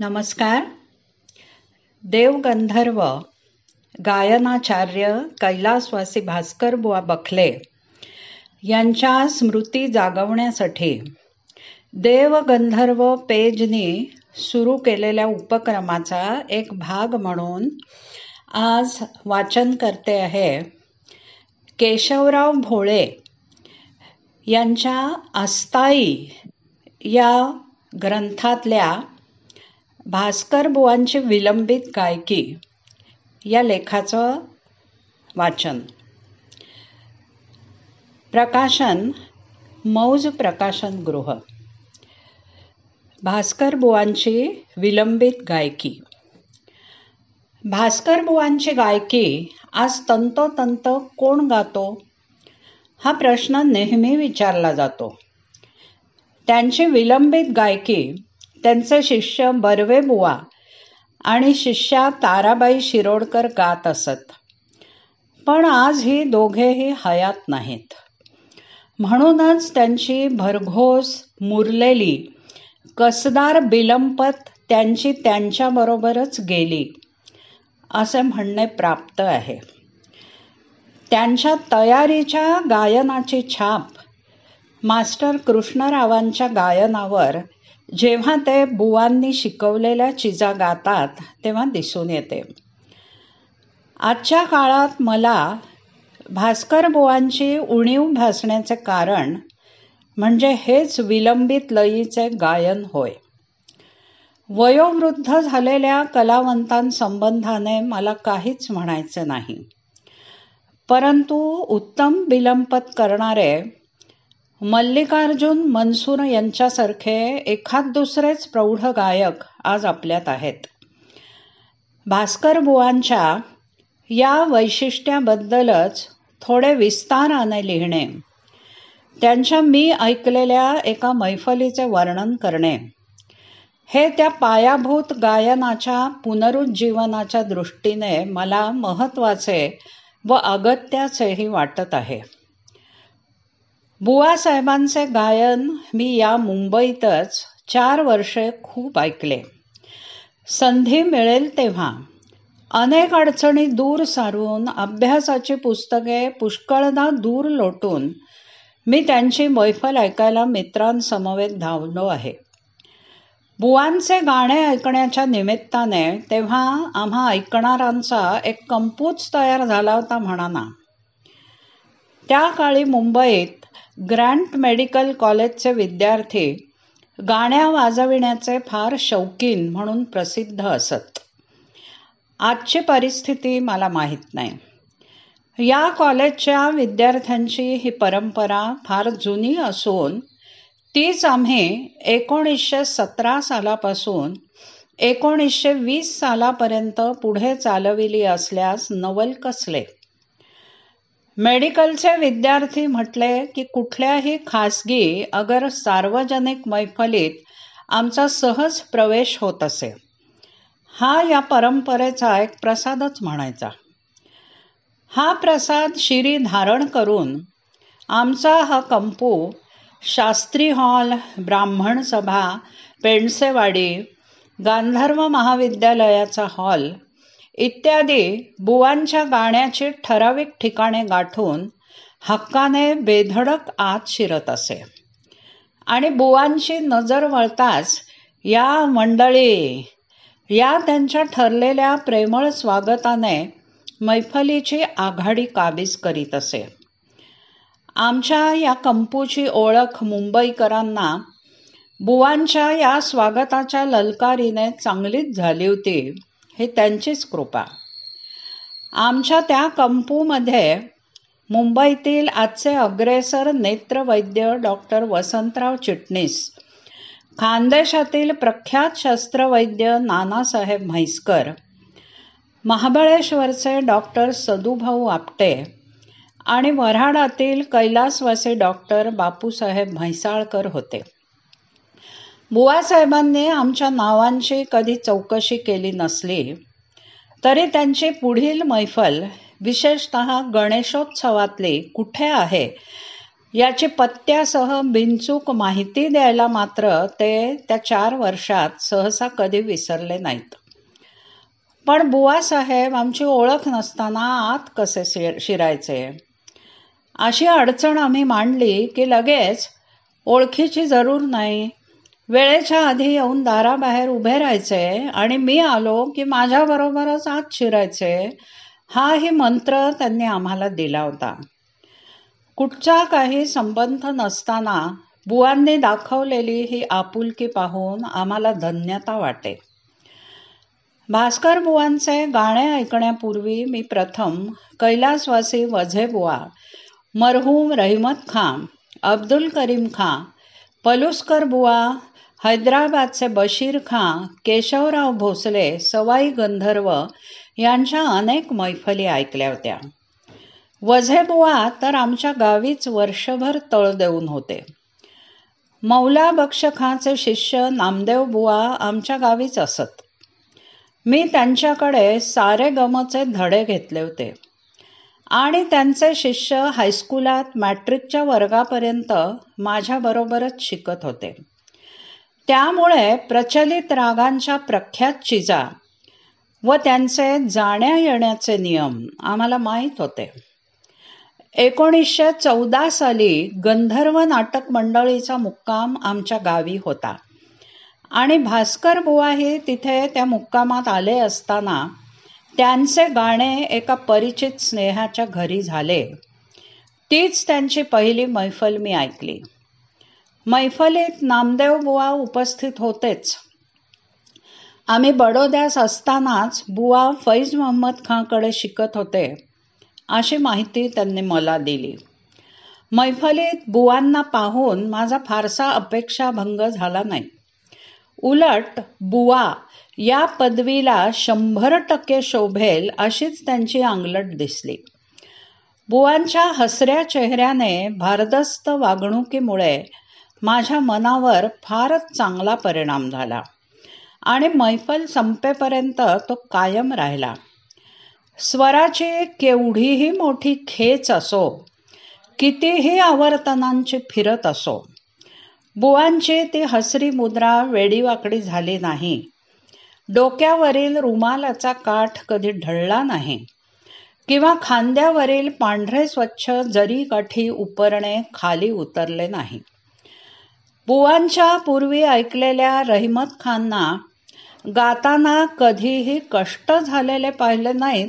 नमस्कार. देवगंधर्व गायनाचार्य कैलासवासी भास्कर बुवा बखले यांच्या स्मृती जागवण्यासाठी देवगंधर्व पेजनी सुरू केलेल्या उपक्रमाचा एक भाग म्हणून आज वाचन करते आहे. केशवराव भोळे यांच्या अस्ताई या ग्रंथातल्या भास्कर बुवांची विलंबित गायकी या लेखाचं वाचन. प्रकाशन मौज प्रकाशन गृह. भास्कर बुवांची विलंबित गायकी. भास्कर बुवांची गायकी आज तंतोतंत कोण गातो? हा प्रश्न नेहमी विचारला जातो. त्यांची विलंबित गायकी त्यांचे शिष्य बर्वेबुवा आणि शिष्या ताराबाई शिरोडकर गात असत. पण आज ही दोघेही हयात नाहीत. म्हणूनच त्यांची भरघोस मुरलेली कसदार बिलंपत त्यांची त्यांच्याबरोबरच गेली असे म्हणणे प्राप्त आहे. त्यांच्या तयारीच्या गायनाची छाप मास्टर कृष्णरावांच्या गायनावर जेव्हा ते बुवांनी शिकवलेल्या चिजा गातात तेव्हा दिसून येते. आजच्या काळात मला भास्कर बुवांची उणीव भासण्याचे कारण म्हणजे हेच विलंबित लयीचे गायन होय. वयोवृद्ध झालेल्या कलावंतांसंबंधाने मला काहीच म्हणायचे नाही. परंतु उत्तम विलंपत करणारे मल्लिकार्जुन मनसूर यांच्यासारखे एखाद दुसरेच प्रौढ गायक आज आपल्यात आहेत. भास्कर बुवांच्या या वैशिष्ट्याबद्दलच थोडे विस्ताराने लिहिणे. त्यांच्या मी ऐकलेल्या एका मैफलीचे वर्णन करणे. हे त्या पायाभूत गायनाच्या पुनरुज्जीवनाच्या दृष्टीने मला महत्त्वाचे व अगत्याचेही वाटत आहे. बुवासाहेबांचे गायन मी या मुंबईतच चार वर्षे खूप ऐकले. संधी मिळेल तेव्हा. अनेक अडचणी दूर सारून अभ्यासाची पुस्तके पुष्कळदा दूर लोटून मी त्यांची मैफल ऐकायला मित्रांसमवेत धावलो आहे. बुवांचे गाणे ऐकण्याच्या निमित्ताने तेव्हा आम्हा ऐकणारांचा एक कंपूच तयार झाला होता म्हणा त्या काळी मुंबईत ग्रँट मेडिकल कॉलेजचे विद्यार्थी गाण्या वाजविण्याचे फार शौकीन म्हणून प्रसिद्ध असत. आजची परिस्थिती मला माहीत नाही. या कॉलेजच्या विद्यार्थ्यांची ही परंपरा फार जुनी असून तीच आम्ही एकोणीसशे सतरा सालापासून एकोणीसशे वीस सालापर्यंत पुढे चालविली असल्यास नवल कसले? मेडिकलचे विद्यार्थी म्हटले की कुठल्याही खासगी अगर सार्वजनिक मैफलीत आमचा सहज प्रवेश होत असे. हा या परंपरेचा एक प्रसादच म्हणायचा. हा प्रसाद शिरी धारण करून आमचा हा कंपू शास्त्री हॉल ब्राह्मण सभा पेंडसेवाडी गांधर्व महाविद्यालयाचा हॉल इत्यादी बुवांच्या गाण्याची ठराविक ठिकाणे गाठून हक्काने बेधडक आत शिरत असे. आणि बुवांची नजर वळताच या मंडळी या त्यांच्या ठरलेल्या प्रेमळ स्वागताने मैफलीची आघाडी काबीज करीत असे. आमच्या या कंपूची ओळख मुंबईकरांना बुवांच्या या स्वागताच्या ललकारीने चांगलीच झाली होती. हे त्यांचीच कृपा. आमच्या त्या कंपूमध्ये मुंबईतील आजचे अग्रेसर नेत्रवैद्य डॉक्टर वसंतराव चिटणीस खानदेशातील प्रख्यात शस्त्रवैद्य नानासाहेब म्हैसकर महाबळेश्वरचे डॉक्टर सदुभाऊ आपटे आणि वऱ्हाडातील कैलासवासी डॉक्टर बापूसाहेब म्हैसाळकर होते. बुवासाहेबांनी आमच्या नावांची कधी चौकशी केली नसली तरी त्यांची पुढील मैफल विशेषत गणेशोत्सवातली कुठे आहे याची पत्त्यासह बिनचूक माहिती द्यायला मात्र ते त्या चार वर्षात सहसा कधी विसरले नाहीत. पण बुवासाहेब आमची ओळख नसताना आत कसे शिरायचे? अशी अडचण आम्ही मांडली की लगेच ओळखीची जरूर नाही. वेळेच्या आधी येऊन दाराबाहेर उभे राहायचे आणि मी आलो की माझ्याबरोबरच आत शिरायचे. हाही मंत्र त्यांनी आम्हाला दिला होता. कुठचा काही संबंध नसताना बुवांनी दाखवलेली ही आपुलकी पाहून आम्हाला धन्यता वाटे. भास्कर बुवांचे गाणे ऐकण्यापूर्वी मी प्रथम कैलासवासी वझेबुवा मरहूम रहिमत खां अब्दुल करीम खां पलुस्कर बुवा हैदराबादचे बशीर खां केशवराव भोसले सवाई गंधर्व यांच्या अनेक मैफली ऐकल्या होत्या. वझेबुवा तर आमच्या गावीच वर्षभर तळ देऊन होते. मौला बक्ष खांचे शिष्य नामदेव बुवा आमच्या गावीच असत. मी त्यांच्याकडे सारे गमचे धडे घेतले होते. आणि त्यांचे शिष्य हायस्कुलात मॅट्रिकच्या वर्गापर्यंत माझ्याबरोबरच शिकत होते. त्यामुळे प्रचलित रागांच्या प्रख्यात चिजा व त्यांचे जाण्या येण्याचे नियम आम्हाला माहीत होते. एकोणीसशे चौदा साली गंधर्व नाटक मंडळीचा मुक्काम आमच्या गावी होता. आणि भास्कर बुवाही तिथे त्या मुक्कामात आले असताना त्यांचे गाणे एका परिचित स्नेहाच्या घरी झाले. तीच त्यांची पहिली मैफल मी ऐकली. मैफलीत नामदेव बुवा उपस्थित होतेच. आम्ही बडोद्यास असतानाच बुवा फैज मोहम्मद खांकडे शिकत होते अशी माहिती त्यांनी मला दिली. मैफलीत बुवांना पाहून माझा फारसा अपेक्षाभंग झाला नाही. उलट बुवा या पदवीला शंभर टक्के शोभेल अशीच त्यांची अंगलट दिसली. बुवांच्या हसऱ्या चेहऱ्याने भारदस्त वागणुकीमुळे माझ्या मनावर फारच चांगला परिणाम झाला. आणि मैफल संपेपर्यंत तो कायम राहिला. स्वराची केवढीही मोठी खेच असो कितीही आवर्तनांची फिरत असो बुवांची ती हसरी मुद्रा वेडीवाकडी झाली नाही. डोक्यावरील रुमालाचा काठ कधी ढळला नाही. किंवा खांद्यावरील पांढरे स्वच्छ जरी काठी उपरणे खाली उतरले नाही. बुवांच्या पूर्वी ऐकलेल्या रहिमत खानना गाताना कधीही कष्ट झालेले पाहिले नाहीत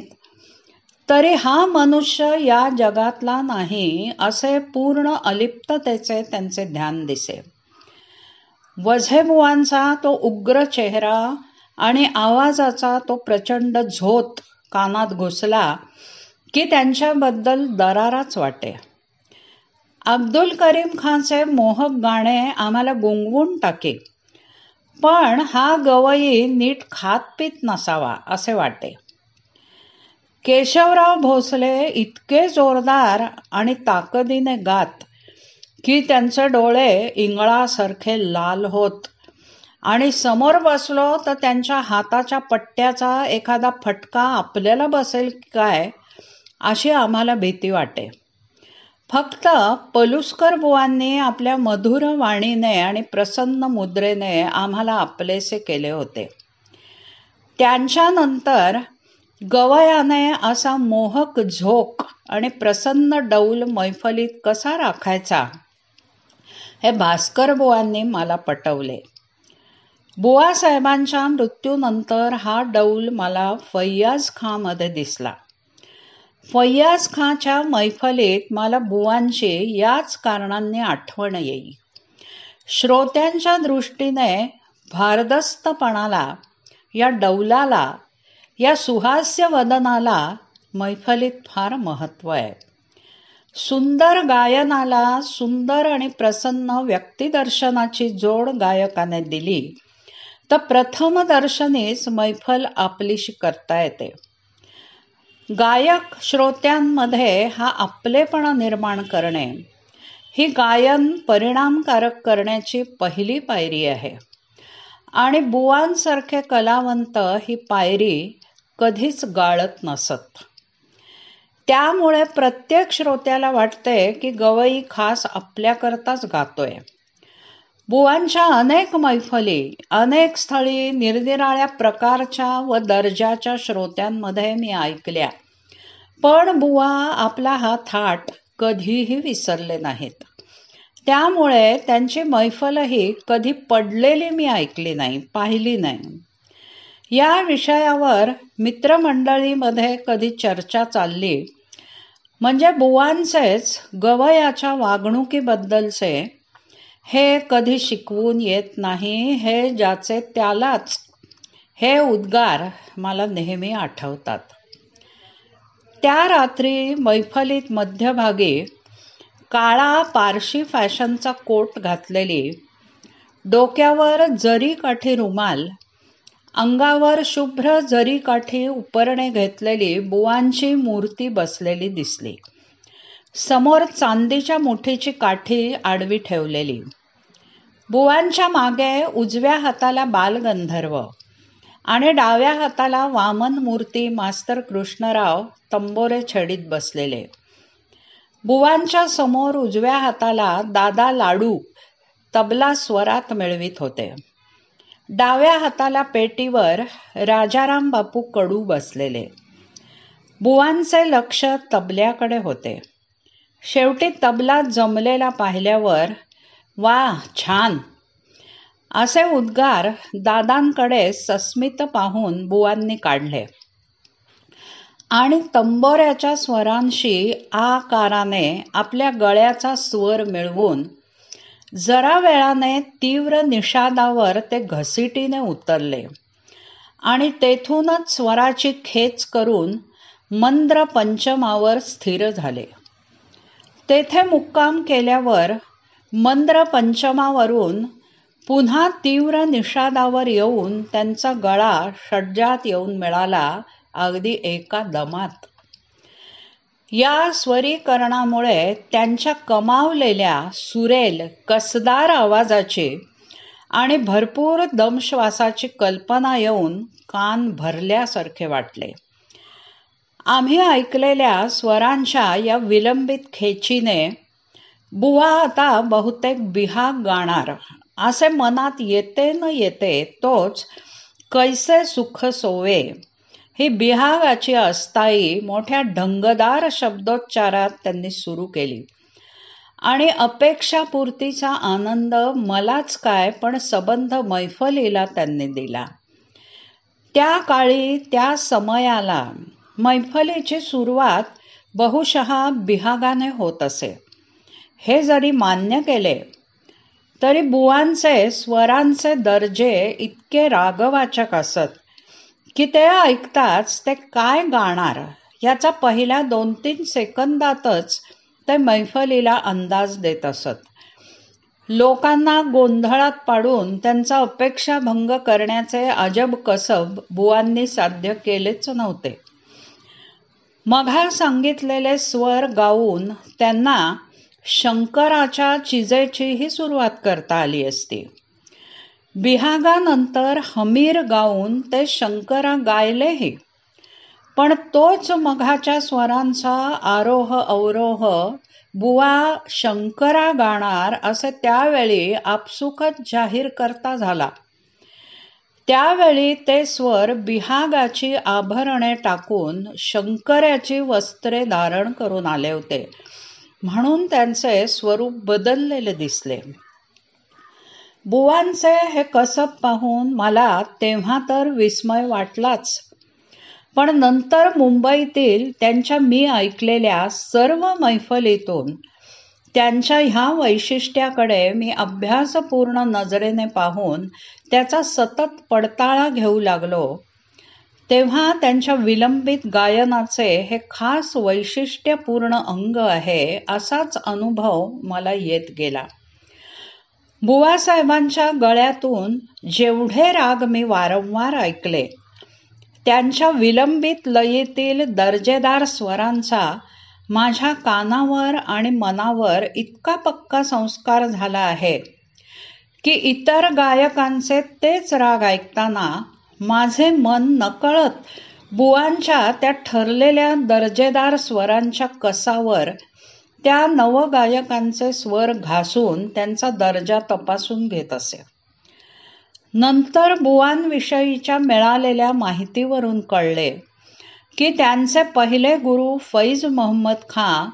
तरी हा मनुष्य या जगातला नाही असे पूर्ण अलिप्ततेचे त्यांचे ध्यान दिसे. वझेबुवांचा तो उग्र चेहरा आणि आवाजाचा तो प्रचंड झोत कानात घुसला की त्यांच्याबद्दल दराराच वाटे. अब्दुल करीम खानचे मोहक गाणे आम्हाला गुंगवून टाके. पण हा गवई नीट खात पीत नसावा असे वाटे. केशवराव भोसले इतके जोरदार आणि ताकदीने गात की त्यांचे डोळे इंगळासारखे लाल होत. आणि समोर बसलो तर त्यांच्या हाताच्या पट्ट्याचा एखादा फटका आपल्याला बसेल काय अशी आम्हाला भीती वाटे. फक्त पलुस्कर बुवांनी आपल्या मधुर वाणीने आणि प्रसन्न मुद्रेने आम्हाला आपलेसे केले होते. त्यांच्यानंतर गवयाने असा मोहक झोक आणि प्रसन्न डौल मैफलीत कसा राखायचा? हे भास्कर बुवांनी मला पटवले. बुवासाहेबांच्या मृत्यूनंतर हा डौल मला फैयाज खामध्ये दिसला. फैयाज खाच्या मैफलीत मला बुवांची याच कारणांनी आठवण येई. श्रोत्यांच्या दृष्टीने भारदस्तपणाला या डौलाला या सुहास्य वदनाला मैफलीत फार महत्त्व आहे. सुंदर गायनाला सुंदर आणि प्रसन्न व्यक्तिदर्शनाची जोड गायकाने दिली तर प्रथम दर्शनीच मैफल आपलीशी करता येते. गायक श्रोत्यांमध्ये हा आपलेपणा निर्माण करणे ही गायन परिणामकारक करण्याची पहिली पायरी आहे. आणि बुवांसारखे कलावंत ही पायरी कधीच गाळत नसत. त्यामुळे प्रत्येक श्रोत्याला वाटते की गवई खास आपल्याकरताच गातोय. बुवांच्या अनेक मैफली अनेक स्थळी निरनिराळ्या प्रकारच्या व दर्जाच्या श्रोत्यांमध्ये मी ऐकल्या. पण बुवा आपला हा थाट कधीही विसरले नाहीत. त्यामुळे त्यांची मैफलही कधी पडलेली मी ऐकली नाही पाहिली नाही. या विषयावर मित्रमंडळीमध्ये कधी चर्चा चालली म्हणजे बुवांचेच गवयाच्या वागणुकीबद्दलचे हे कधी शिकवून येत नाही हे ज्याचे त्यालाच हे उद्गार मला नेहमी आठवतात. त्या रात्री मैफलीत मध्यभागी काळा पारशी फॅशनचा कोट घातलेली डोक्यावर जरी काठी रुमाल अंगावर शुभ्र जरी काठी उपरणे घेतलेली बुवांची मूर्ती बसलेली दिसली. समोर चांदीच्या मुठीची काठी आडवी ठेवलेली. बुवांच्या मागे उजव्या हाताला बालगंधर्व आणि डाव्या हाताला वामन मूर्ती मास्तर कृष्णराव तंबोरे छडीत बसलेले. बुवांच्या समोर उजव्या हाताला दादा लाडू तबला स्वरात मिळवित होते. डाव्या हाताला पेटीवर राजाराम बापू कडू बसलेले. बुवांचे लक्ष तबल्याकडे होते. शेवटी तबला जमलेला पाहिल्यावर वा छान! असे उद्गार दादांकडे सस्मित पाहून बुवांनी काढले. आणि तंबोऱ्याच्या स्वरांशी आकाराने आपल्या गळ्याचा स्वर मिळवून जरा वेळाने तीव्र निषादावर ते घसिटीने उतरले. आणि तेथूनच स्वराची खेच करून मंद्र पंचमावर स्थिर झाले. तेथे मुक्काम केल्यावर मंद्र पंचमावरून पुन्हा तीव्र निषादावर येऊन त्यांचा गळा षड्जात येऊन मिळाला अगदी एका दमात. या स्वरीकरणामुळे त्यांच्या कमावलेल्या सुरेल कसदार आवाजाची आणि भरपूर दमश्वासाची कल्पना येऊन कान भरल्यासारखे वाटले. आम्ही ऐकलेल्या स्वरांच्या या विलंबित खेचीने बुवा आता बहुतेक बिहाग गाणार. असे मनात येते न येते तोच कैसे सुख सोवे. ही बिहागाची अस्थायी मोठ्या ढंगदार शब्दोच्चारात त्यांनी सुरू केली. आणि अपेक्षापूर्तीचा आनंद मलाच काय पण सबंध मैफलीला त्यांनी दिला. त्या काळी त्या समयाला मैफलीची सुरुवात बहुशः बिहागाने होत असे. हे जरी मान्य केले तरी बुवांचे स्वरांचे दर्जे इतके रागवाचक असत की ते ऐकताच ते काय गाणार? याचा पहिल्या दोन तीन सेकंदातच ते मैफलीला अंदाज देत असत. लोकांना गोंधळात पाडून त्यांचा अपेक्षा भंग करण्याचे अजब कसब बुवांनी साध्य केलेच नव्हते. मघा सांगितलेले स्वर गाऊन त्यांना शंकराच्या चिजेचीही सुरुवात करता आली असती. बिहागानंतर हमीर गाऊन ते शंकरा गायलेही. पण तोच मघाच्या स्वरांचा आरोह अवरोह बुवा शंकरा गाणार असे त्यावेळी आपसुकच जाहीर करता झाला. त्यावेळी ते स्वर बिहागाची आभरणे टाकून शंकराची वस्त्रे धारण करून आले होते. म्हणून त्यांचे स्वरूप बदललेले दिसले. बुवांचे हे कसब पाहून मला तेव्हा तर विस्मय वाटलाच. पण नंतर मुंबईतील त्यांच्या मी ऐकलेल्या सर्व मैफलीतून त्यांच्या ह्या वैशिष्ट्याकडे मी अभ्यासपूर्ण नजरेने पाहून त्याचा सतत पडताळा घेऊ लागलो. तेव्हा त्यांच्या विलंबित गायनाचे हे खास वैशिष्ट्यपूर्ण अंग आहे असाच अनुभव मला येत गेला. बुवासाहेबांच्या गळ्यातून जेवढे राग मी वारंवार ऐकले त्यांच्या विलंबित लयीतील दर्जेदार स्वरांचा माझ्या कानावर आणि मनावर इतका पक्का संस्कार झाला आहे की इतर गायकांचे तेच राग ऐकताना माझे मन नकळत बुवांच्या त्या ठरलेल्या दर्जेदार स्वरांच्या कसावर त्या नवगायकांचे स्वर घासून त्यांचा दर्जा तपासून घेत असे. नंतर बुवांविषयीच्या मिळालेल्या माहितीवरून कळले की त्यांचे पहिले गुरु फैज मोहम्मद खां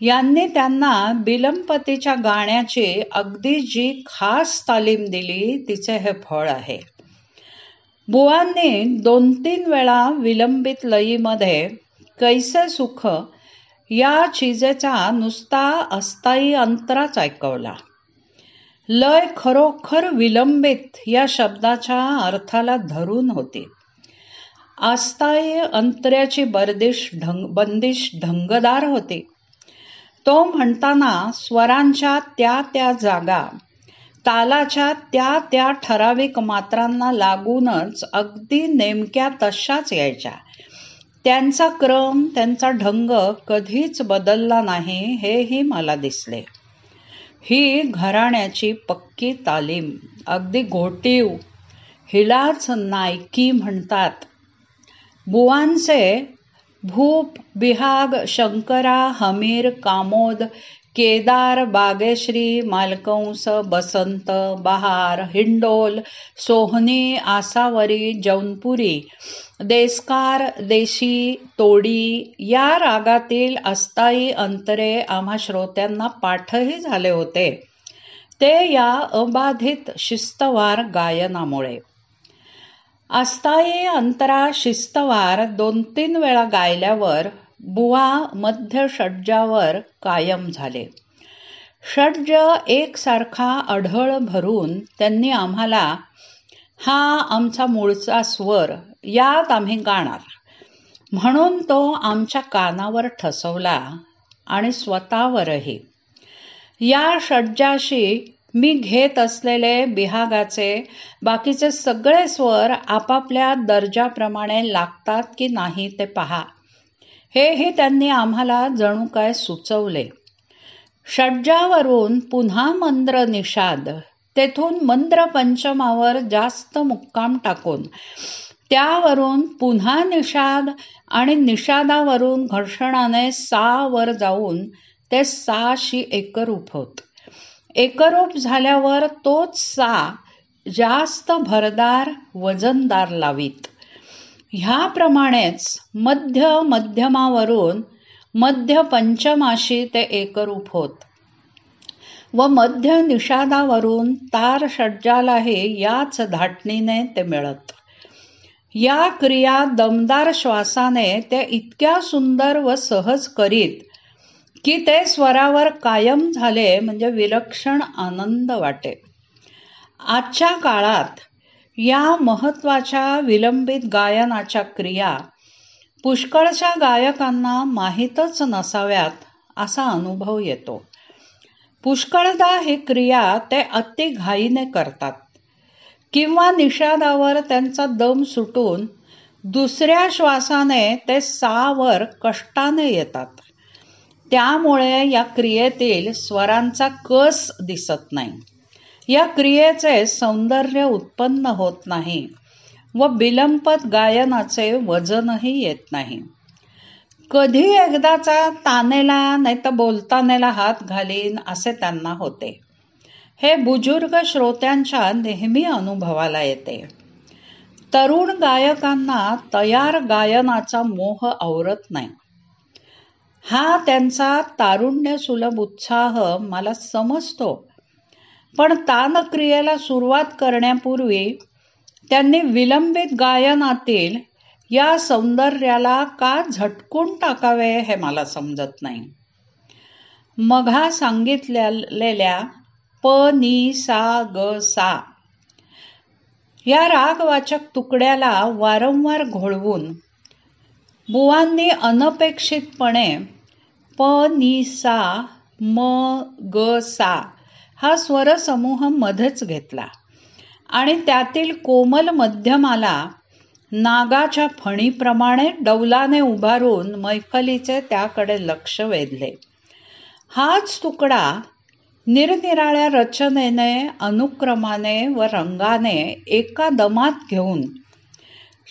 यांनी त्यांना बिलमपतीच्या गाण्याची अगदी जी खास तालीम दिली तिचे हे फळ आहे. बुवांनी दोन तीन वेळा विलंबित लयीमध्ये कैसे सुख या चिजेचा नुसता अस्थायी अंतराच ऐकवला. लय खरोखर विलंबित या शब्दाच्या अर्थाला धरून होती. अस्थायी अंतऱ्याची बर्दिश ढंग बंदिश ढंगदार होती. तो म्हणताना स्वरांच्या त्या त्या जागा तालाच्या त्या त्या ठराविक मात्रांना लागूनच अगदी नेमक्या तशाच यायच्या. त्यांचा क्रम त्यांचा ढंग कधीच बदलला नाही हेही मला दिसले. ही घराण्याची पक्की तालीम अगदी घोटीव हिलाच नायकी म्हणतात. बुवांचे भूप बिहाग शंकरा हमीर कामोद केदार बागेश्री मालकंस बसंत बहार हिंडोल सोहनी आसावरी जौनपुरी देसकार देशी तोडी या रागातील अस्थायी अंतरे आम्हा श्रोत्यांना पाठही झाले होते. ते या अबाधित शिस्तवार गायनामुळे. अस्थायी अंतरा शिस्तवार दोन तीन वेळा गायल्यावर बुवा मध्य षड्जावर कायम झाले. षड्ज एकसारखा अढळ भरून त्यांनी आम्हाला हा आमचा मूळचा स्वर यात आम्ही गाणार. म्हणून तो आमच्या कानावर ठसवला आणि स्वतःवरही. या षड्जाशी मी घेत असलेले बिहागाचे बाकीचे सगळे स्वर आपापल्या दर्जाप्रमाणे लागतात की नाही ते पहा. हे हे त्यांनी आम्हाला जणू काय सुचवले. षड्जावरून पुन्हा मंद्र निषाद तेथून मंद्र पंचमावर जास्त मुक्काम टाकून त्यावरून पुन्हा निषाद आणि निषादावरून घर्षणाने सा वर जाऊन ते साशी एकरूप होत. एकरूप झाल्यावर तोच सा जास्त भरदार वजनदार लावीत. ह्याप्रमाणेच मध्य मध्यमावरून मध्य पंचमाशी ते एकरूप होत. व मध्य निषादावरून तार षड्जालाही याच धाटणीने ते मिळत. या क्रिया दमदार श्वासाने ते इतक्या सुंदर व सहज करीत की ते स्वरावर कायम झाले म्हणजे विलक्षण आनंद वाटे. आजच्या काळात या महत्त्वाच्या विलंबित गायनाच्या क्रिया पुष्कळच्या गायकांना माहीतच नसाव्यात असा अनुभव येतो. पुष्कळदा ही क्रिया ते अति घाईने करतात. किंवा निषादावर त्यांचा दम सुटून दुसऱ्या श्वासाने ते सावर कष्टाने येतात. त्यामुळे या क्रियेतील स्वरांचा कस दिसत नाही. या क्रियेचे सौंदर्य उत्पन्न होत नाही व बिलंपत गायनाचे वजनही येत नाही. कधी एकदाचा तानेला नाही तर बोलतानेला हात घालीन असे त्यांना होते. हे बुजुर्ग श्रोत्यांच्या नेहमी अनुभवाला येते. तरुण गायकांना तयार गायनाचा मोह आवरत नाही. हा त्यांचा तारुण्य सुलभ उत्साह मला समजतो. पण तानक्रियेला सुरुवात करण्यापूर्वी त्यांनी विलंबित गायनातील या सौंदर्याला का झटकून टाकावे हे मला समजत नाही. मघा सांगितलेल्या प नी सा ग सा या रागवाचक तुकड्याला वारंवार घोळवून बुवांनी अनपेक्षितपणे प नि सा म ग सा हा स्वरसमूह मध्येच घेतला. आणि त्यातील कोमल मध्यमाला नागाच्या फणीप्रमाणे डौलाने उभारून मैफलीचे त्याकडे लक्ष वेधले. हाच तुकडा निरनिराळ्या रचनेने अनुक्रमाने व रंगाने एका दमात घेऊन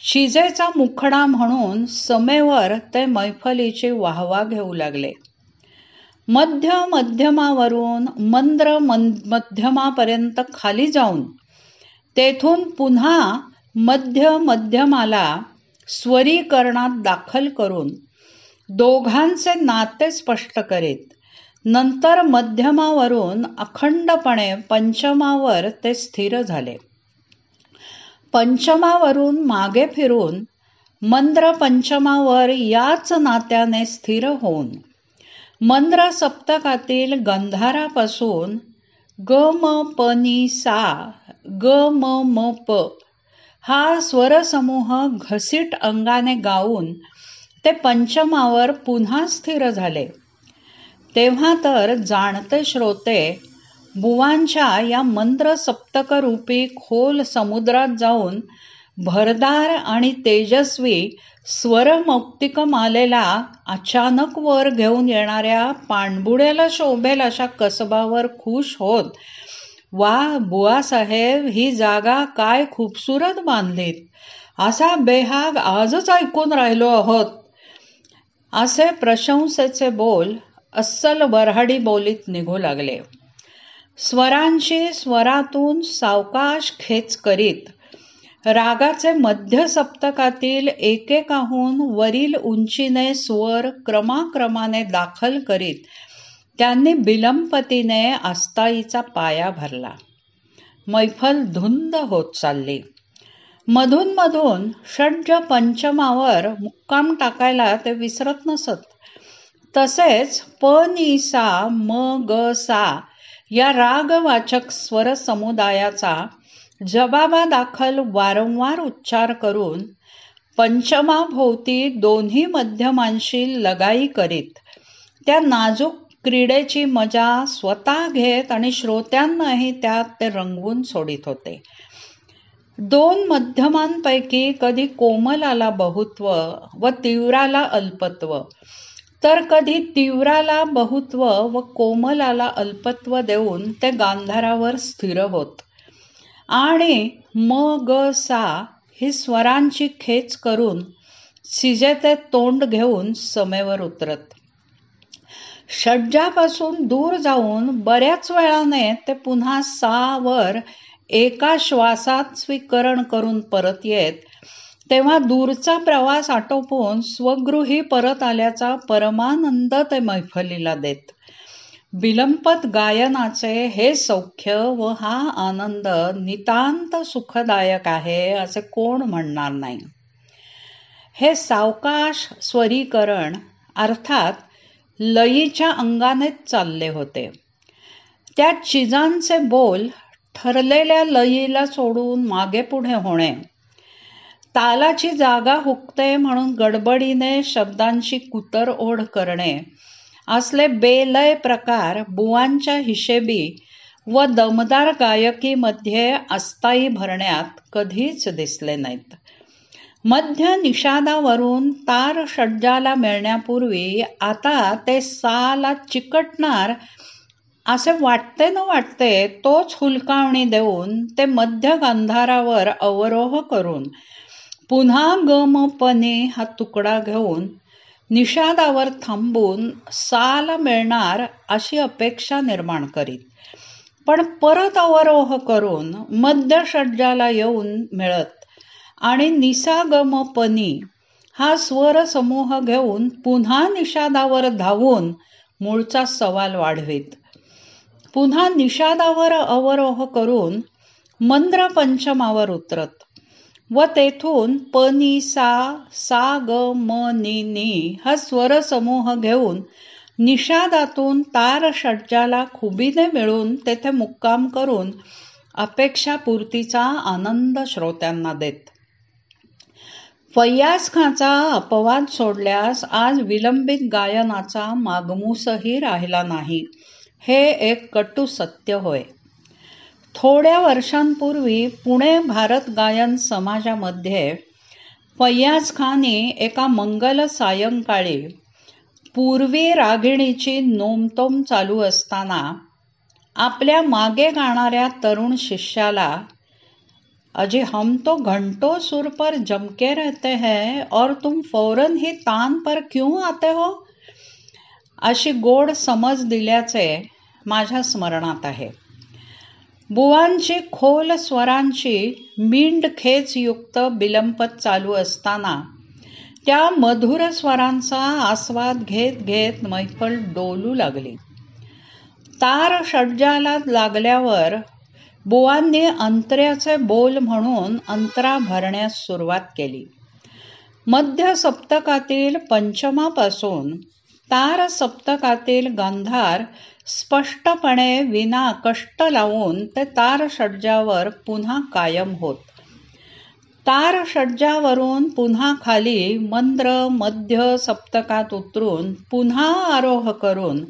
शिजेचा मुखडा म्हणून समेवर ते मैफलीची वाहवा घेऊ लागले. मध्य मध्यमावरून मंद्र मध्यमापर्यंत खाली जाऊन तेथून पुन्हा मध्य मध्यमाला स्वरीकरणात दाखल करून दोघांचे नाते स्पष्ट करीत नंतर मध्यमावरून अखंडपणे पंचमावर ते स्थिर झाले. पंचमावरून मागे फिरून मंद्र पंचमावर याच नात्याने स्थिर होऊन मंद्र सप्तकातील गंधारापासून ग म प नि सा ग म म प हा स्वरसमूह घसीट अंगाने गाऊन ते पंचमावर पुन्हा स्थिर झाले. तेव्हा तर जाणते श्रोते बुवांच्या या मंत्र सप्तकरूपी खोल समुद्रात जाऊन भरदार आणि तेजस्वी स्वरमौक्तिकम आलेला अचानक वर घेऊन येणाऱ्या पाणबुड्याला शोभेल अशा कसबावर खुश होत वा बुवा साहेब ही जागा काय खूपसुरत बांधलीत. असा बेहाग आजच ऐकून राहिलो आहोत. असे प्रशंसेचे बोल अस्सल वऱ्हाडी बोलीत निघू लागले. स्वरांशी स्वरातून सावकाश खेच करीत रागाचे मध्य सप्तकातील एकेकाहून वरील उंचीने स्वर क्रमाक्रमाने दाखल करीत त्यांनी बिलंपतीने आस्ताईचा पाया भरला. मैफल धुंद होत चालली. मधून मधून षड्ज पंचमावर मुक्काम टाकायला ते विसरत नसत. तसेच प नि सा म ग सा या रागवाचक स्वर समुदायाचा जबाबादाखल वारंवार उच्चार करून पंचमाभोवती दोन्ही मध्यमांशी लगाई करीत त्या नाजूक क्रीडेची मजा स्वतः घेत आणि श्रोत्यांनाही त्यात ते रंगवून सोडित होते. दोन मध्यमांपैकी कधी कोमलाला बहुत्व व तीव्राला अल्पत्व तर कधी तीव्राला बहुत्व व कोमलाला अल्पत्व देऊन ते गांधारावर स्थिर होत. आणि म ग सा ही स्वरांची खेच करून सिजेते तोंड घेऊन समेवर उतरत. षड्जापासून दूर जाऊन बऱ्याच वेळाने ते पुन्हा सावर एका श्वासात स्वीकरण करून परत येत तेव्हा दूरचा प्रवास आटोपून स्वगृही परत आल्याचा परमानंद ते मैफलीला देत. विलंपत गायनाचे हे सौख्य व हा आनंद नितांत सुखदायक आहे असे कोण म्हणणार नाही. हे सावकाश स्वरीकरण अर्थात लयीच्या अंगानेच चालले होते. त्या चिजांचे बोल ठरलेल्या लयीला सोडून मागे पुढे होणे. तालाची जागा हुकते म्हणून गडबडीने शब्दांची कुतर ओढ करणे. असले बेलय प्रकार बुवांच्या हिशेबी व दमदार गायकीमध्ये अस्थायी भरण्यात कधीच दिसले नाहीत. मध्य निषादावरून तार षड्जाला मिळण्यापूर्वी आता ते साला चिकटणार असे वाटते न वाटते तोच हुलकावणी देऊन ते मध्य गांधारावर अवरोह करून पुन्हा गमपणे हा तुकडा घेऊन निषादावर थांबून साल मिळणार अशी अपेक्षा निर्माण करीत. पण परत अवरोह करून मध्य षड्जाला येऊन मिळत आणि निसागमपनी हा स्वर समूह घेऊन पुन्हा निषादावर धावून मूळचा सवाल वाढवीत. पुन्हा निषादावर अवरोह करून मंद्र पंचमावर उतरत. व तेथून पनी सा सा ग म नि हा स्वर समूह घेऊन निषादातून तार षटजाला खुबीने मिळून तेथे मुक्काम करून अपेक्षापूर्तीचा आनंद श्रोत्यांना देत. फय्याज खाचा अपवाद सोडल्यास आज विलंबित गायनाचा मागमूसही राहिला नाही. हे एक कटू सत्य होय. थोड्या वर्षांपूर्वी पुणे भारत गायन समाजामध्ये फय्याज खाने एका मंगल सायंकाळी पूर्वी रागिणीची नोमतोम चालू असताना आपल्या मागे गाणाऱ्या तरुण शिष्याला अजी हम तो घंटों सुर पर जमके रहते हैं और तुम फौरन ही तान पर क्यों आते हो? अशी गोड समज दिल्याचे माझ्या स्मरणात आहे. बुवांची खोल स्वरांची मिंड खेच युक्त बिलंपत चालू असताना त्या मधुर स्वरांचा आस्वाद घेत घेत मैफल डोलू लागली. तार षड्जाला लागल्यावर बुवांनी अंतऱ्याचे बोल म्हणून अंतरा भरण्यास सुरुवात केली. मध्य सप्तकातील पंचमापासून तार सप्तकातील गांधार स्पष्टपणे विना कष्ट लावून ते तार षड्जावर पुन्हा कायम होत. तार षड्जावरून पुन्हा खाली मंद्र मध्य सप्तकात उतरून पुन्हा आरोह करून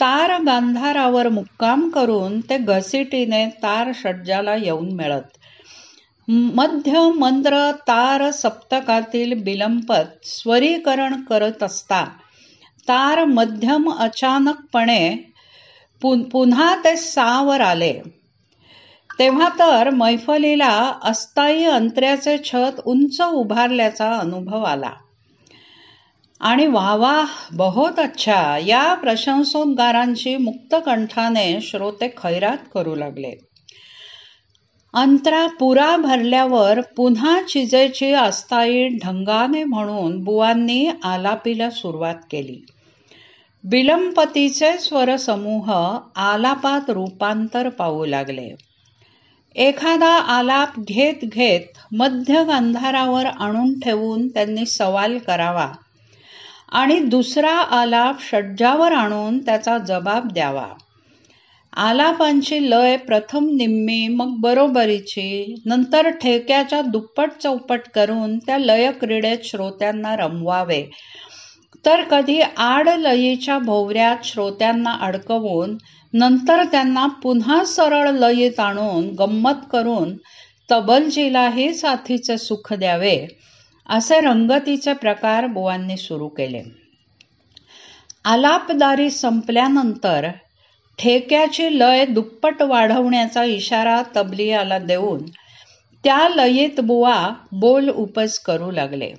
तार गांधारावर मुक्काम करून ते घसिटीने तार षड्जाला येऊन मिळत. मध्य मंद्र तार सप्तकातील बिलंपत स्वरीकरण करत असता तार मध्यम अचानकपणे पुन्हा ते सावर आले. तेव्हा तर मैफलीला अस्थायी अंतऱ्याचे छत उंच उभारल्याचा अनुभव आला. आणि वाह बहुत अच्छा या प्रशंसोद्गारांची मुक्त कंठाने श्रोते खैरात करू लागले. अंतरा पुरा भरल्यावर पुन्हा चिजेची अस्थायी ढंगाने म्हणून बुवांनी आलापीला सुरुवात केली. विलंपतीचे स्वरसमूह आलापात रूपांतर पाहू लागले. एखादा आलाप घेत घेत मध्य गांधारावर आणून ठेवून त्यांनी सवाल करावा आणि दुसरा आलाप षड्जावर आणून त्याचा जबाब द्यावा. आलापांची लय प्रथम निम्मी मग बरोबरीची नंतर ठेक्याच्या दुप्पट चौपट करून त्या लय क्रीडेत श्रोत्यांना रमवावे. तर कधी आडलयीच्या भोवऱ्यात श्रोत्यांना अडकवून नंतर त्यांना पुन्हा सरळ लयीत आणून गंमत करून तबलजीलाही साथीचे सुख द्यावे असे रंगतीचे प्रकार बुवांनी सुरू केले. आलापदारी संपल्यानंतर ठेक्याची लय दुप्पट वाढवण्याचा इशारा तबलियाला देऊन त्या लयीत बुवा बोल उपज करू लागले.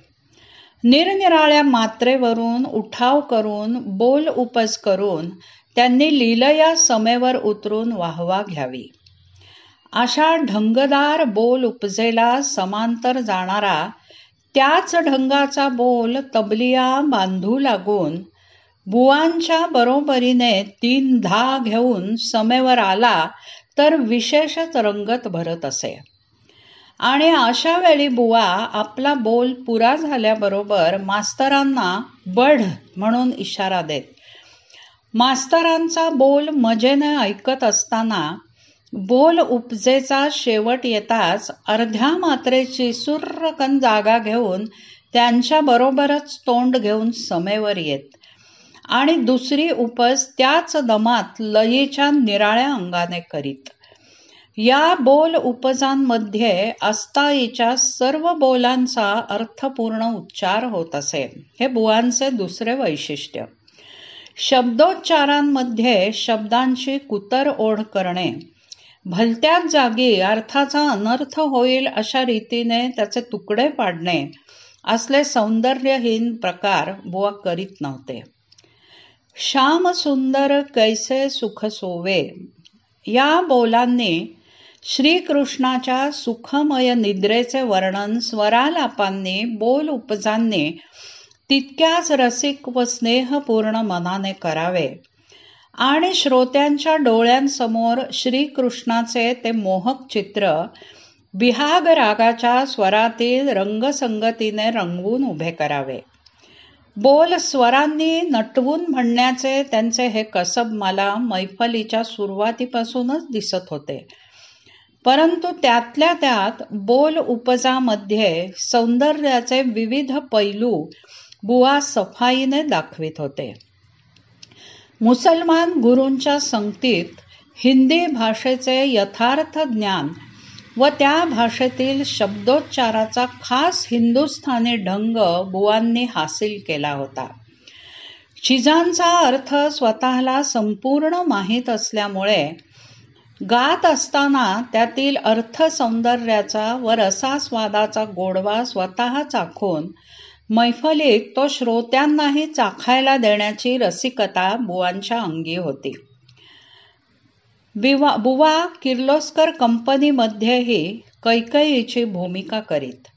निरनिराळ्या मात्रेवरून उठाव करून बोल उपज करून त्यांनी लीलया समेवर उतरून वाहवा घ्यावी. अशा ढंगदार बोल उपजेला समांतर जाणारा त्याच ढंगाचा बोल तबलिया बांधू लागून बुवांच्या बरोबरीने तीन धा घेऊन समेवर आला तर विशेषच रंगत भरत असे. आणि अशा वेळी बुवा आपला बोल पुरा झाल्याबरोबर मास्तरांना बढ म्हणून इशारा देत. मास्तरांचा बोल मजेने ऐकत असताना बोल उपजेचा शेवट येताच अर्ध्या मात्रेची सुर्रकन जागा घेऊन त्यांच्या बरोबरच तोंड घेऊन समेवर येत. आणि दुसरी उपज त्याच दमात लयीच्या निराळ्या अंगाने करीत. या बोल उपजांमध्ये अस्ताईच्या सर्व बोलांचा अर्थपूर्ण उच्चार होत असे. हे बुवांचे दुसरे वैशिष्ट्य. शब्दोच्चारांमध्ये शब्दांची कुतर ओढ करणे. भलत्याच जागी अर्थाचा अनर्थ होईल अशा रीतीने त्याचे तुकडे पाडणे असले सौंदर्यहीन प्रकार बुवा करीत नव्हते. श्याम सुंदर कैसे सुख सोवे? या बोलांनी श्रीकृष्णाच्या सुखमय निद्रेचे वर्णन स्वरालापांनी बोल उपजांनी तितक्याच रसिक व स्नेहपूर्ण मनाने करावे. आणि श्रोत्यांच्या डोळ्यांसमोर श्रीकृष्णाचे ते मोहक चित्र बिहाग रागाच्या स्वरातील रंगसंगतीने रंगवून उभे करावे. बोल स्वरांनी नटवून म्हणण्याचे त्यांचे हे कसब मला मैफलीच्या सुरुवातीपासूनच दिसत होते. परंतु त्यातल्या त्यात बोल उपजामध्ये सौंदर्याचे विविध पैलू बुवा सफाईने दाखवित होते. मुसलमान गुरूंच्या संगतीत हिंदी भाषेचे यथार्थ ज्ञान व त्या भाषेतील शब्दोच्चाराचा खास हिंदुस्थानी ढंग बुवांनी हासिल केला होता. चिजांचा अर्थ स्वतःला संपूर्ण माहीत असल्यामुळे गात असताना त्यातील अर्थ सौंदर्याचा व रसास्वादाचा गोडवा स्वतः चाखून मैफलीत तो श्रोत्यांनाही चाखायला देण्याची रसिकता बुवांच्या अंगी होती. बिवा बुवा किर्लोस्कर कंपनीमध्येही कैकईची भूमिका करीत.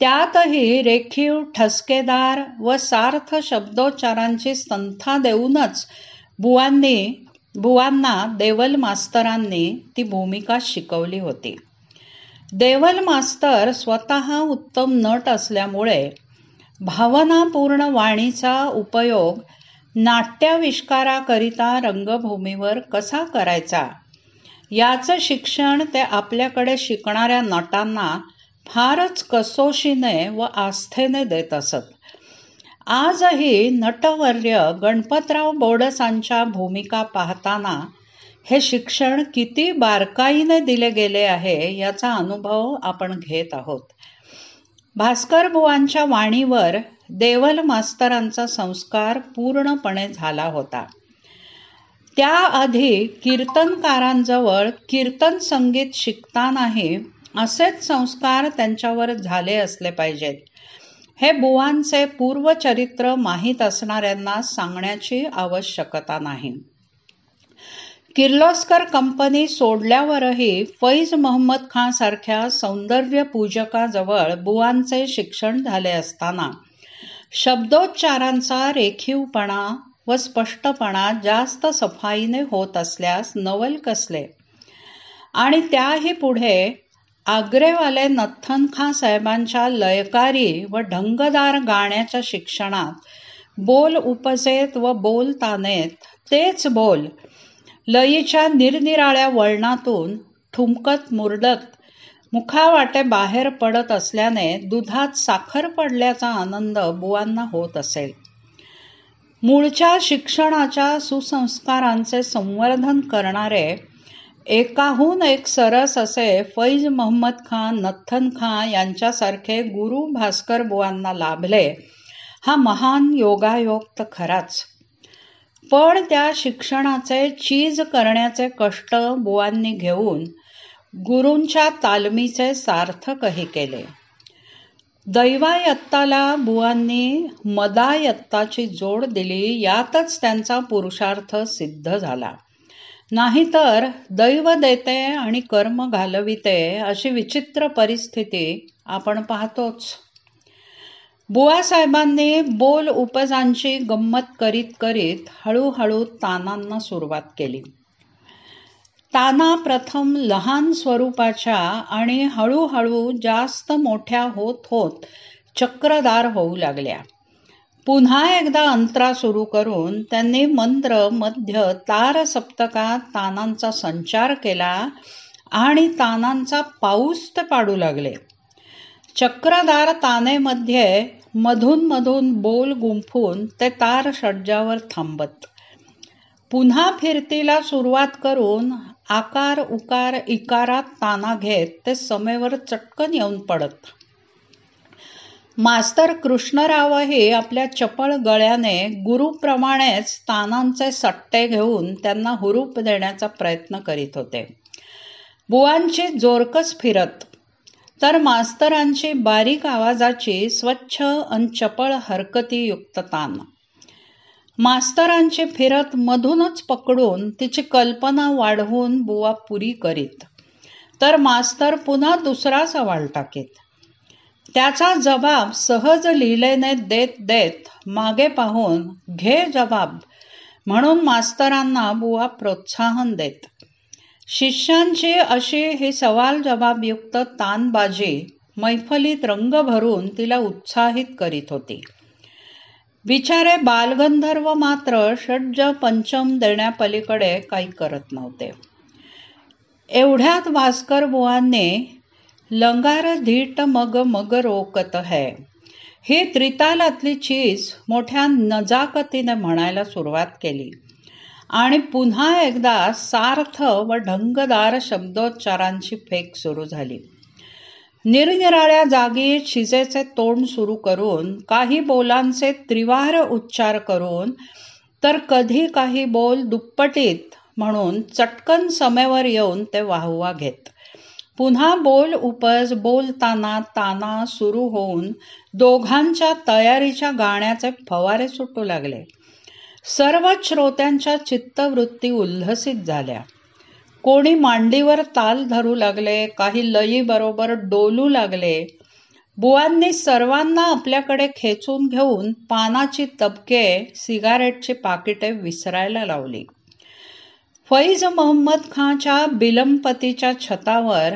त्यातही रेखीव ठसकेदार व सार्थ शब्दोच्चारांची संथा देऊनच बुवांनी बुवांना देवल मास्तरांनी ती भूमिका शिकवली होती. देवल मास्तर स्वतः उत्तम नट असल्यामुळे भावनापूर्ण वाणीचा उपयोग नाट्याविष्काराकरिता रंगभूमीवर कसा करायचा? याचं शिक्षण ते आपल्याकडे शिकणाऱ्या नटांना फारच कसोशीने व आस्थेने देत असत. आजही नटवर्य गणपतराव बोडसांच्या भूमिका पाहताना हे शिक्षण किती बारकाईने दिले गेले आहे याचा अनुभव आपण घेत आहोत. भास्कर बुवांच्या वाणीवर देवल मास्तरांचा संस्कार पूर्णपणे झाला होता. त्याआधी कीर्तनकारांजवळ कीर्तन संगीत शिकतानाही असेच संस्कार त्यांच्यावर झाले असले पाहिजेत. हे बुवांचे पूर्वचरित्र माहीत असणाऱ्यांना सांगण्याची आवश्यकता नाही. किर्लोस्कर कंपनी सोडल्यावरही फैज मोहम्मद खान सारख्या सौंदर्य पूजकाजवळ बुवांचे शिक्षण झाले असताना शब्दोच्चारांचा रेखीवपणा व स्पष्टपणा जास्त सफाईने होत असल्यास नवल कसले? आणि त्याही पुढे आग्रेवाले नथन खां साहेबांच्या लयकारी व ढंगदार गाण्याच्या शिक्षणात. बोल उपसेत व बोल तानेत. तेच बोल. लयीच्या निरनिराळ्या वळणातून ठुमकत मुरडत. मुखावाटे बाहेर पडत असल्याने दुधात साखर पडल्याचा आनंद बुवांना होत असेल. मूळच्या शिक्षणाच्या सुसंस्कारांचे संवर्धन करणारे एकाहून एक सरस असे फैज महम्मद खान नथन खान यांच्यासारखे गुरु भास्कर बुवांना लाभले. हा महान योगायोग तर खराच. पण त्या शिक्षणाचे चीज करण्याचे कष्ट बुवांनी घेऊन गुरूंच्या तालमीचे सार्थकही केले. दैवायत्ताला बुवांनी मदायत्ताची जोड दिली यातच त्यांचा पुरुषार्थ सिद्ध झाला. नाहीतर दैव देते आणि कर्म घालविते अशी विचित्र परिस्थिती आपण पाहतोच. बुवासाहेबांनी बोल उपजांची गंमत करीत करीत हळूहळू तानांना सुरुवात केली. ताना प्रथम लहान स्वरूपाच्या आणि हळूहळू जास्त मोठ्या होत होत चक्रदार होऊ लागल्या. पुन्हा एकदा अंतरा सुरू करून त्यांनी मंत्र मध्य तार सप्तकात तानांचा संचार केला आणि तानांचा पाऊस ते पाडू लागले. चक्रदार तानेमध्ये मधून मधून बोल गुंफून ते तार षड्जावर थांबत. पुन्हा फिरतीला सुरुवात करून आकार उकार इकारात ताना घेत ते समेवर चटकन येऊन पडत. मास्तर कृष्णरावही आपल्या चपळ गळ्याने गुरुप्रमाणेच तानांचे सट्टे घेऊन त्यांना हुरूप देण्याचा प्रयत्न करीत होते. बुवांची जोरकस फिरत तर मास्तरांची बारीक आवाजाची स्वच्छ अन चपळ हरकतीयुक्त तान मास्तरांची फिरत मधूनच पकडून तिची कल्पना वाढवून बुवा पुरी करीत तर मास्तर पुन्हा दुसरा सवाल टाकीत. त्याचा जबाब सहज लिहिलेने देत देत मागे पाहून घे जबाब म्हणून मास्तरांना बुवा प्रोत्साहन देत. शिष्यांची अशी ही सवाल जबाबयुक्त तानबाजी मैफलीत रंग भरून तिला उत्साहित करीत होती. बिचारे बालगंधर्व मात्र षड्ज पंचम देण्यापलीकडे काही करत नव्हते. एवढ्यात भास्कर बुवांनी लंगार धीट मग मग रोकत है. ही त्रितालातली चीज मोठ्या नजाकतीने म्हणायला सुरुवात केली. आणि पुन्हा एकदा सार्थ व ढंगदार शब्दोच्चारांची फेक सुरू झाली. निरनिराळ्या जागी शिजेचे तोंड सुरू करून काही बोलांचे त्रिवार उच्चार करून तर कधी काही बोल दुप्पटीत म्हणून चटकन समेवर येऊन ते वाहुवा घेत. पुन्हा बोल उपज बोलताना ताना सुरू होऊन दोघांच्या तयारीच्या गाण्याचे फवारे सुटू लागले. सर्व श्रोत्यांच्या चित्तवृत्ती उल्हसित झाल्या. कोणी मांडीवर ताल धरू लागले काही लई बरोबर डोलू लागले. बुवांनी सर्वांना आपल्याकडे खेचून घेऊन पानाची तबके सिगारेटची पाकिटे विसरायला लावली. फैज मोहम्मद खांच्या बिलमपतीच्या छतावर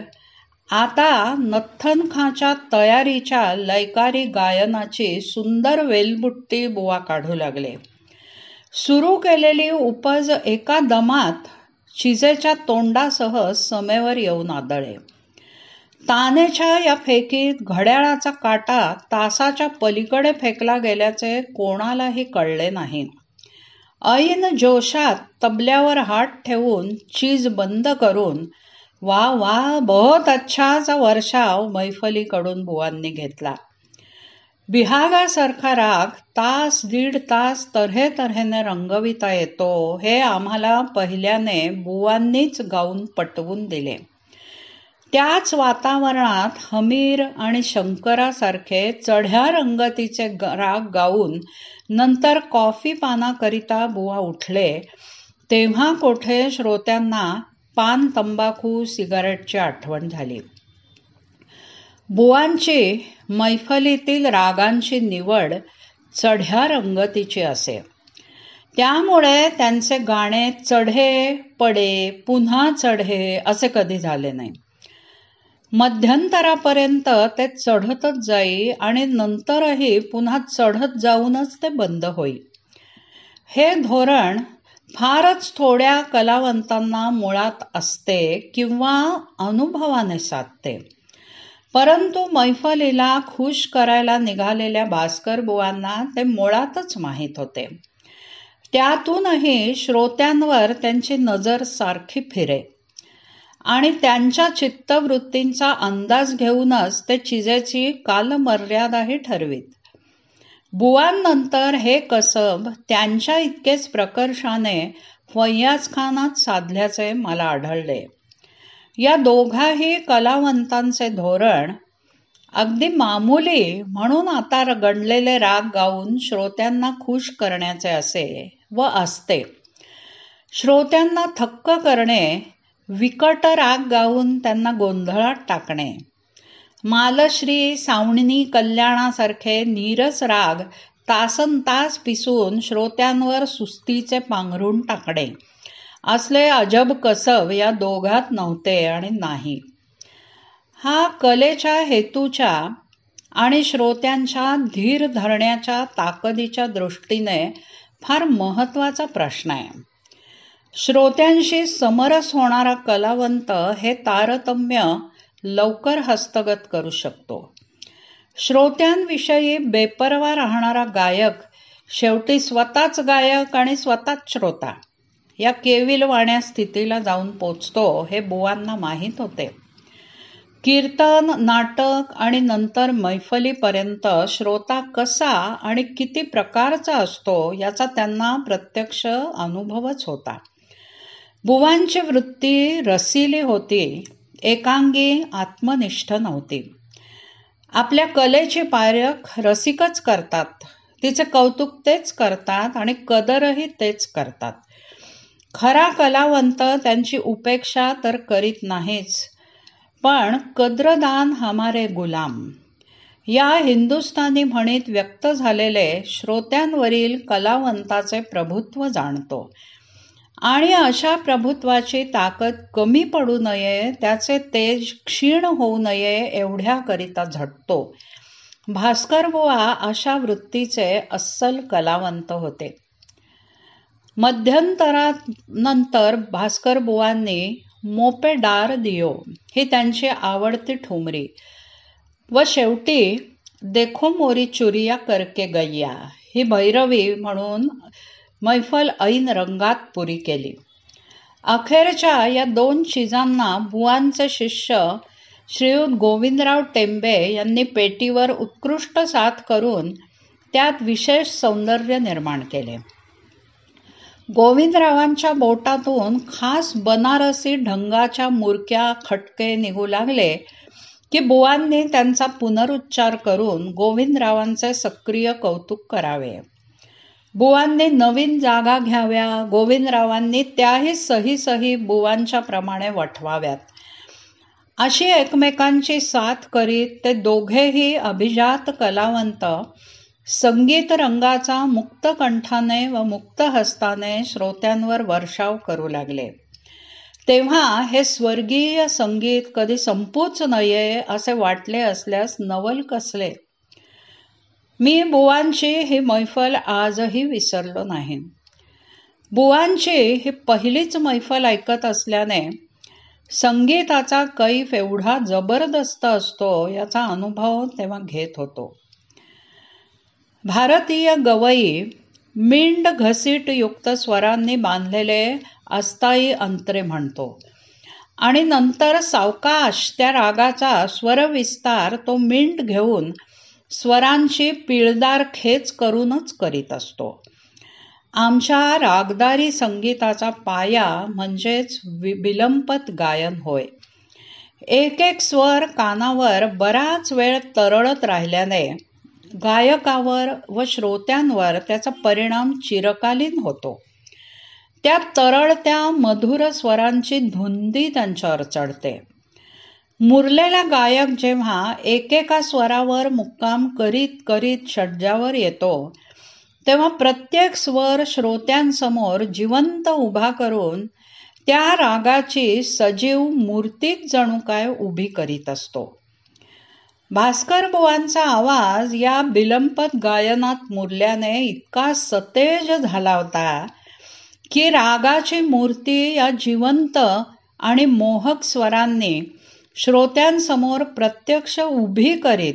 आता नथन खांच्या तयारीच्या लयकारी गायनाची सुंदर वेलबुट्टी बुवा काढू लागले. सुरू केलेली उपज एका दमात चिजेच्या तोंडासह समेवर येऊन आदळे तानेच्या या फेकीत घड्याळाचा काटा तासाच्या पलीकडे फेकला गेल्याचे कोणालाही कळले नाही. ऐन जोशात तबल्यावर हात ठेवून चीज बंद करून वा वा बहुत अच्छाचा वर्षाव मैफलीकडून बुवांनी घेतला. बिहागासारखा राग तास दीड तास तऱ्हे तऱ्हेने रंगविता येतो हे आम्हाला पहिल्याने बुवांनीच गाऊन पटवून दिले. त्याच वातावरणात हमीर आणि शंकरासारखे चढ्या रंगतीचे राग गाऊन नंतर कॉफी पानाकरिता बुवा उठले तेव्हा कोठे श्रोत्यांना पान तंबाखू सिगारेटची आठवण झाली. बुवांची मैफलीतील रागांची निवड चढ्या रंगतीची असे. त्यामुळे त्यांचे गाणे चढे पडे पुन्हा चढे असे कधी झाले नाही. मध्यंतरापर्यंत ते चढतच जाई आणि नंतरही पुन्हा चढत जाऊनच ते बंद होईल हे धोरण फारच थोड्या कलावंतांना मुळात असते किंवा अनुभवाने साधते. परंतु मैफलीला खुश करायला निघालेल्या भास्कर बुवांना ते मुळातच माहीत होते. त्यातूनही श्रोत्यांवर त्यांची नजर सारखी फिरे. आणि त्यांच्या चित्तवृत्तींचा अंदाज घेऊनच ते चिजेची कालमर्यादाही ठरवीत. बुवांनंतर हे कसब त्यांच्या इतकेच प्रकर्षाने फय्याज खानात साधल्याचे मला आढळले. या दोघाही कलावंतांचे धोरण अगदी मामुली म्हणून आता रगडलेले राग गाऊन श्रोत्यांना खुश करण्याचे असे व असते. श्रोत्यांना थक्क करणे विकट राग गाऊन त्यांना गोंधळात टाकणे. मालश्री सावणिनी कल्याणासारखे नीरस राग तासन तास पिसून श्रोत्यांवर सुस्तीचे पांघरून टाकणे. असले अजब कसब या दोघात नव्हते आणि नाही. हा कलेच्या हेतूच्या आणि श्रोत्यांच्या धीर धरण्याच्या ताकदीच्या दृष्टीने फार महत्त्वाचा प्रश्न आहे. श्रोत्यांशी समरस होणारा कलावंत हे तारतम्य लवकर हस्तगत करू शकतो. श्रोत्यांविषयी बेपरवा राहणारा गायक शेवटी स्वतःच गायक आणि स्वतःच श्रोता या केविलवाण्या स्थितीला जाऊन पोचतो हे बुवांना माहीत होते. कीर्तन नाटक आणि नंतर मैफलीपर्यंत श्रोता कसा आणि किती प्रकारचा असतो याचा त्यांना प्रत्यक्ष अनुभवच होता. बुवांची वृत्ती रसिली होती एकांगी आत्मनिष्ठ नव्हती. आपल्या कलेची पारख रसिकच करतात. तिचे कौतुक तेच करतात आणि कदरही तेच करतात. खरा कलावंत त्यांची उपेक्षा तर करीत नाहीच पण कद्रदान हमारे गुलाम. या हिंदुस्थानी म्हणीत व्यक्त झालेले श्रोत्यांवरील कलावंताचे प्रभुत्व जाणतो. आणि अशा प्रभुत्वाची ताकद कमी पडू नये त्याचे तेज क्षीण होऊ नये एवढ्याकरिता झटतो. भास्कर बुवा अशा वृत्तीचे अस्सल कलावंत होते. मध्यंतरानंतर भास्कर बुवांनी मोपेडार दियो ही त्यांची आवडती ठुमरी. व शेवटी देखो मोरी चुरिया करके गैया ही भैरवी म्हणून मैफल ऐन रंगात पुरी केली. अखेरच्या या दोन चिजांना बुवांचे शिष्य श्रीयुत गोविंदराव टेंबे यांनी पेटीवर उत्कृष्ट साथ करून त्यात विशेष सौंदर्य निर्माण केले. गोविंदरावांच्या बोटातून खास बनारसी ढंगाच्या मुरक्या खटके निघू लागले की बुवांनी त्यांचा पुनरुच्चार करून गोविंदरावांचे सक्रिय कौतुक करावे. बुवांनी नवीन जागा घ्याव्या गोविंदरावांनी त्याही सही सही बुवांच्या प्रमाणे वठवाव्यात. अशी एकमेकांची साथ करीत ते दोघेही अभिजात कलावंत संगीत रंगाचा मुक्त कंठाने व मुक्त हस्ताने श्रोत्यांवर वर्षाव करू लागले. तेव्हा हे स्वर्गीय संगीत कधी संपूच नये असे वाटले असल्यास नवल कसले? मी बुवांची हे मैफल आजही विसरलो नाही. बुवांचे हे पहिलीच मैफल ऐकत असल्याने संगीताचा कैफ एवढा जबरदस्त असतो याचा अनुभव तेव्हा घेत होतो. भारतीय गवई मिंड घसीटयुक्त स्वरांनी बांधलेले अस्थायी अंतरे म्हणतो. आणि नंतर सावकाश त्या रागाचा स्वरविस्तार तो मिंड घेऊन स्वरांची पिळदार खेच करूनच करीत असतो. आमच्या रागदारी संगीताचा पाया म्हणजेच विलंपत गायन होय. एक एक स्वर कानावर बराच वेळ तरळत राहिल्याने गायकावर व श्रोत्यांवर त्याचा परिणाम चिरकालीन होतो. त्या तरळत्या मधुर स्वरांची धुंदी त्यांच्यावर चढते. मुरलेला गायक जेव्हा एकेका स्वरावर मुक्काम करीत करीत षड्जावर येतो तेव्हा प्रत्येक स्वर श्रोत्यांसमोर जिवंत उभा करून त्या रागाची सजीव मूर्तीच जणू काय उभी करीत असतो. भास्कर बुवांचा आवाज या बिलंपत गायनात मुरल्याने इतका सतेज झाला होता की रागाची मूर्ती या जिवंत आणि मोहक स्वरांनी श्रोत्यांसमोर प्रत्यक्ष उभी करीत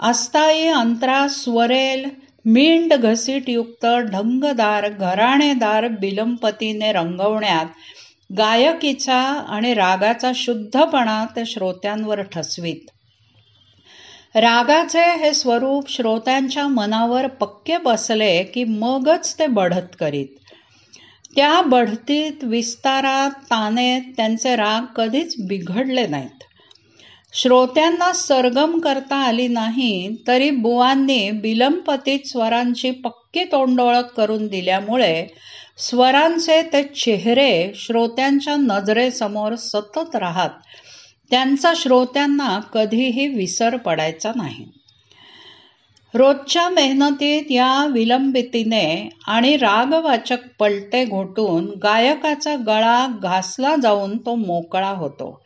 अस्थायी अंतरा स्वरेल मिंड घसीटयुक्त ढंगदार घराणेदार बिलंपतीने रंगवण्यात गायकीचा आणि रागाचा शुद्धपणा ते श्रोत्यांवर ठसवीत. रागाचे हे स्वरूप श्रोत्यांच्या मनावर पक्के बसले की मगच ते बढत करीत. त्या बढतीत विस्तारात तानेत त्यांचे राग कधीच बिघडले नाहीत. श्रोत्यांना सरगम करता आली नाही तरी बुवांनी बिलंपतीत स्वरांची पक्की तोंडोळख करून दिल्यामुळे स्वरांचे ते चेहरे श्रोत्यांच्या नजरेसमोर सतत राहत त्यांचा श्रोत्यांना कधीही विसर पडायचा नाही. रोजच्या मेहनतीत या विलंबितीने आणि रागवाचक पलटे घोटून गायकाचा गळा घासला जाऊन तो मोकळा होतो.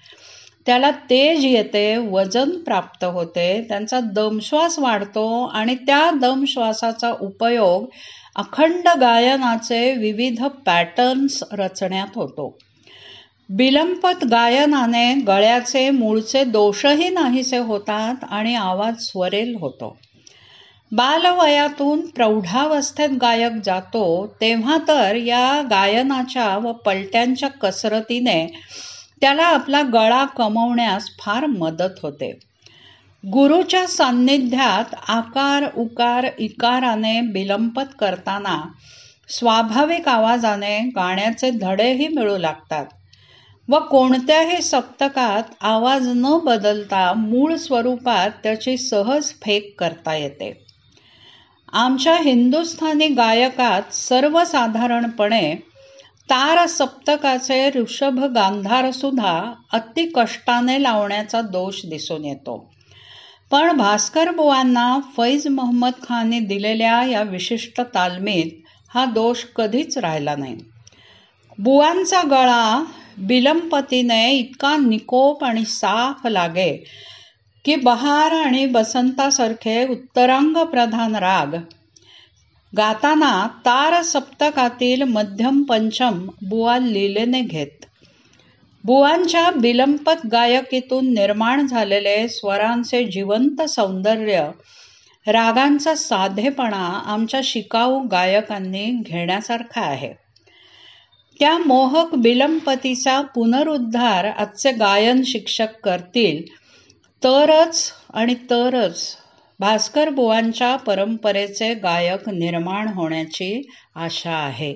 त्याला तेज येते वजन प्राप्त होते त्यांचा दमश्वास वाढतो आणि त्या दमश्वासाचा उपयोग अखंड गायनाचे विविध पॅटर्न्स रचण्यात होतो. विलंबत गायनाने गळ्याचे मूळचे दोषही नाहीसे होतात आणि आवाज स्वरेल होतो. बालवयातून प्रौढावस्थेत गायक जातो तेव्हा तर या गायनाच्या व पलट्यांच्या कसरतीने त्याला आपला गळा कमवण्यास फार मदत होते. गुरुच्या सान्निध्यात आकार उकार इकाराने बिलंपत करताना स्वाभाविक आवाजाने गाण्याचे धडेही मिळू लागतात व कोणत्याही सप्तकात आवाज न बदलता मूळ स्वरूपात त्याची सहज फेक करता येते. आमच्या हिंदुस्थानी गायकात सर्वसाधारणपणे तार सप्तकाचे ऋषभ गांधारसुद्धा अतिकष्टाने अति कष्टाने लावण्याचा दोष दिसून येतो. पण भास्कर बुवांना फैज मोहम्मद खानने दिलेल्या या विशिष्ट तालमीत हा दोष कधीच राहिला नाही. बुवांचा गळा बिलंपतीने इतका निकोप आणि साफ लागे की बहार आणि बसंतासारखे उत्तरांग प्रधान राग. गाताना तार सप्तकातील मध्यम पंचम बुवा लिलेने घेत. बुवांच्या बिलंपत गायकीतून निर्माण झालेले स्वरांचे जिवंत सौंदर्य रागांचा साधेपणा आमच्या शिकाऊ गायकांनी घेण्यासारखा आहे. त्या मोहक बिलंपतीचा पुनरुद्धार आजचे गायन शिक्षक करतील तरच आणि तरच भास्कर बुवांच्या परंपरेचे गायक निर्माण होण्याची आशा आहे.